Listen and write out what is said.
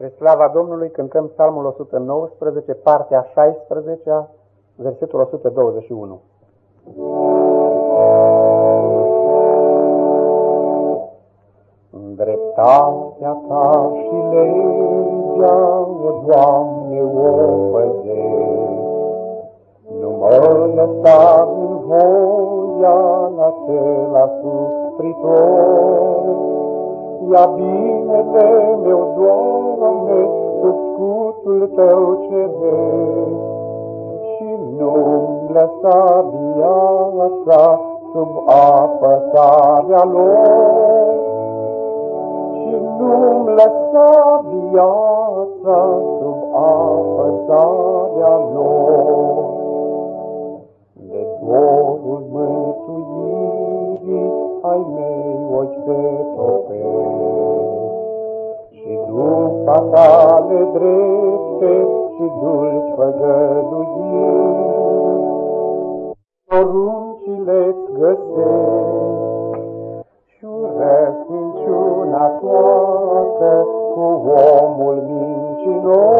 Spre slava Domnului cântăm psalmul 119, partea 16, versetul 121. Dreptatea ta și legea, o Doamne, o păzești. Nu mă lăsa în voia acela sufritor, Ia binele meu, Doamne, sub scutul Tău ceresc, Și nu-mi lăsa viața sub apăsarea lor, Și nu-mi lăsa viața sub apăsarea lor. De dorul mântuirii ai mei ochi se inima tale drepte și dulci făgăduiri. Poruncile-ți găsesc și urăsc minciuna toată cu omul mincinos.